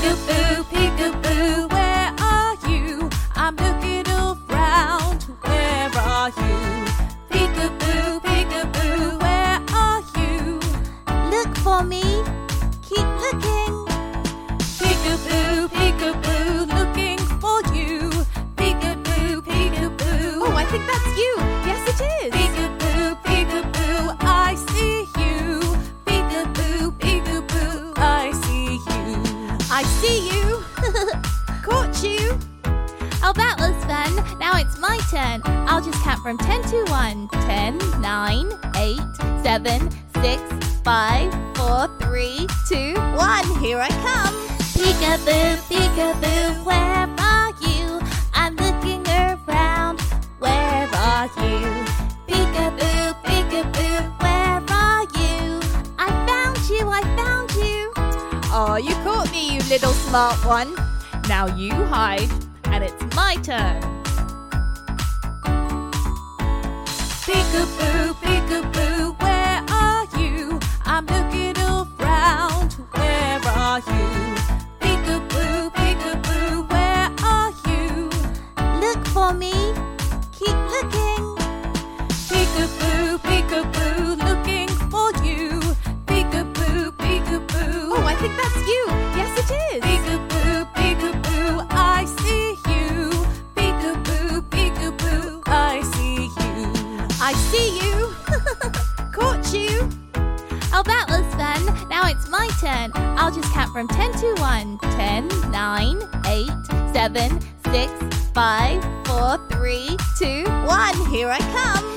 Peekaboo, peekaboo, see you. Caught you. Oh, that was fun. Now it's my turn. I'll just count from 10 to 1. 10, 9, 8, 7, 6, 5, 4, 3, 2, 1. Here I come. Peekaboo, peekaboo, where Oh, you caught me, you little smart one. Now you hide, and it's my turn. Peekaboo, peekaboo, where are you? I'm looking I see you. Caught you. Oh, that was fun. Now it's my turn. I'll just count from 10 to 1. 10, 9, 8, 7, 6, 5, 4, 3, 2, 1. Here I come.